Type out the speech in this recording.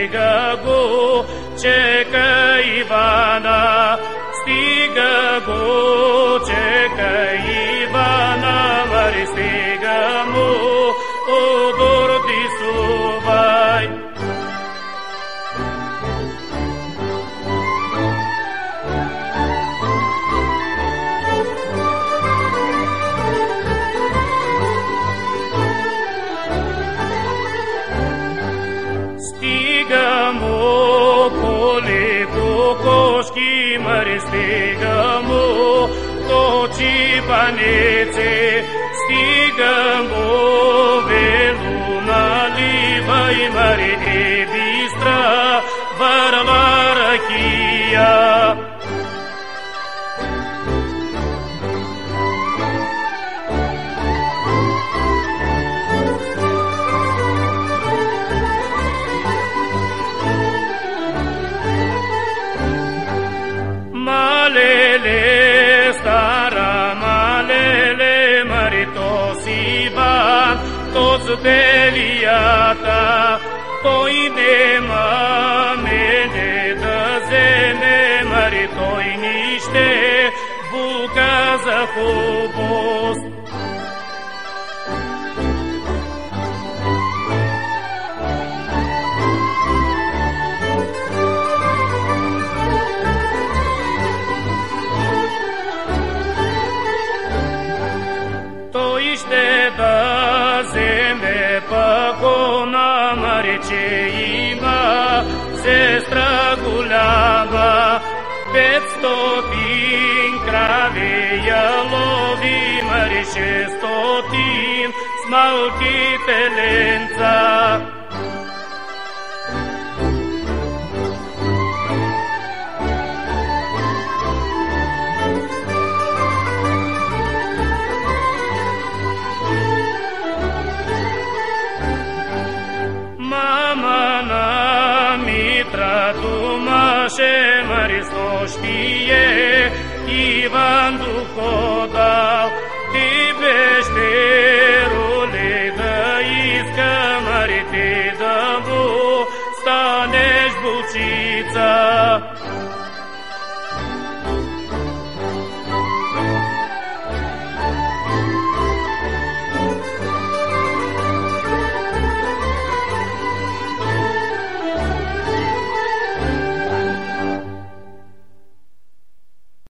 mari stiga gu, čeka Ivana, stiga gu, čeka Ivana, mari stiga koliko koški mari stigamo toči panice stigamo velu nalivaj mari e bistra varvara Като с белията той нема мене да вземе, мари той ни ще бука за хубо. Stragulava Petstotin krave jalovi marice stotin smalki telenca Hristos știe, Ivan Ducov.